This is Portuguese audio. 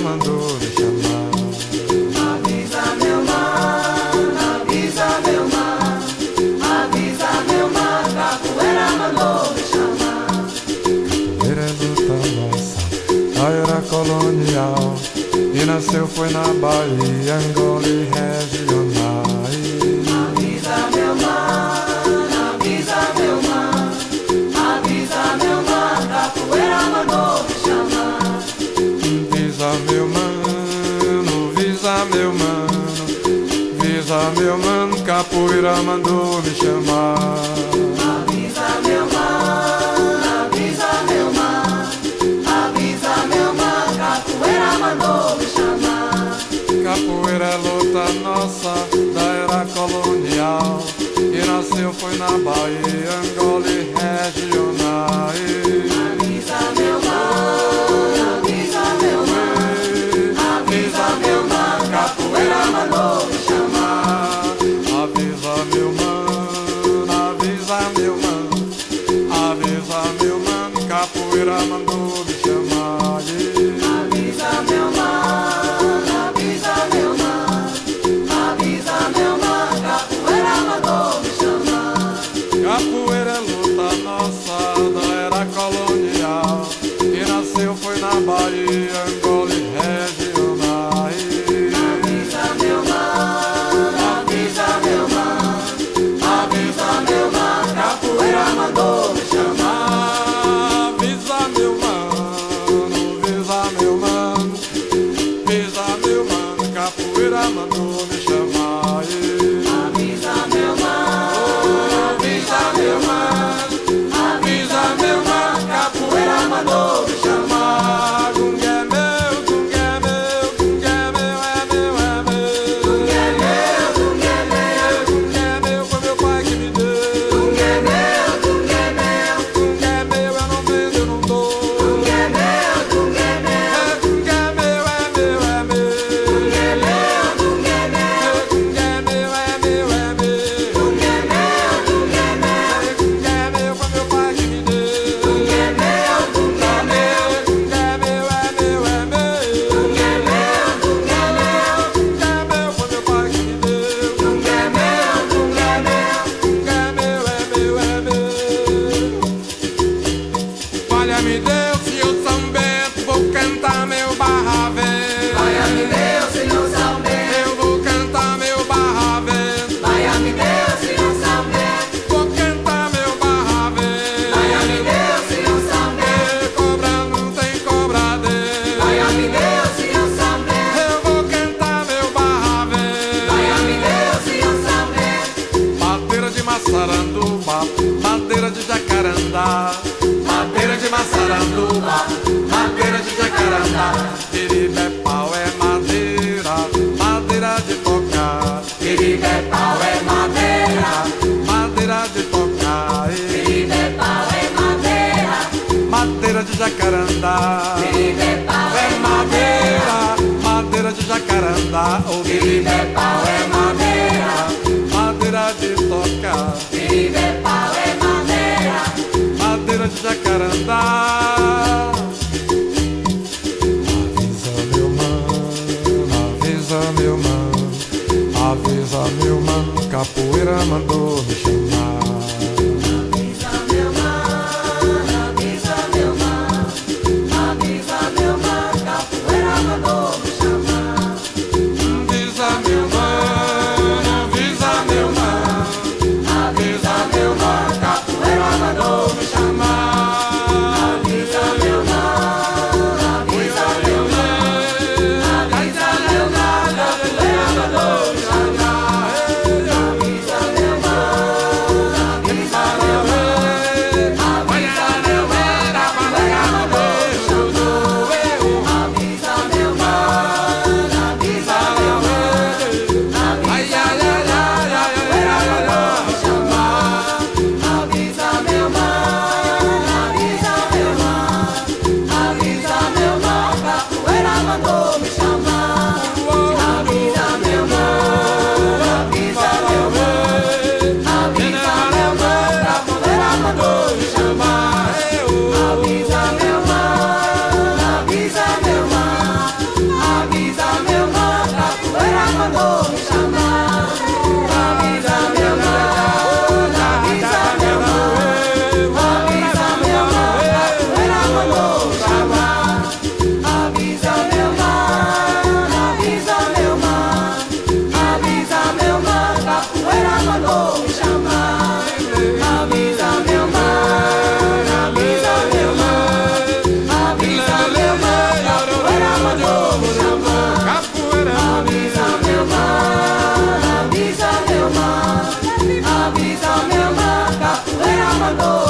mandou me chamar. Avisa meu mar, avisa meu mar, avisa meu mar, capoeira mandou me chamar. É luta nossa, a era colonial. E nasceu foi na Bahia, Angola e regionais. Mano, capoeira mandou me chamar. Avisa meu mar, avisa meu mar, avisa meu mar, capoeira mandou me chamar. Capoeira é luta nossa da era colonial que nasceu foi na Bahia, nasceu Olha-me Deus, Senhor São Bento, vou cantar meu barra vento. Vai-me Deus, Senhor São Bento. Eu vou cantar meu barra vento. Vai-me Deus, Senhor São Bento. Vou cantar meu barra vento. Vai-me Deus, Senhor São Bento. E cobra não tem cobradeira. Vai-me Deus, Senhor São Bento. Eu vou cantar meu barra vento. Vai-me Deus, Senhor São Bento. Madeira de maçaranduba, madeira de jacarandá. De maçaranduba, madeira de jacarandá. Piribé pau é madeira, madeira de tocar. Piribé pau é madeira. Madeira de tocar. Piribé pau é madeira. Madeira de jacarandá. Piribé pau É madeira. madeira, de jacarandá. O Piribé pau é madeira. Capoeira mandou ama, a vida me ama, capoeira mandou.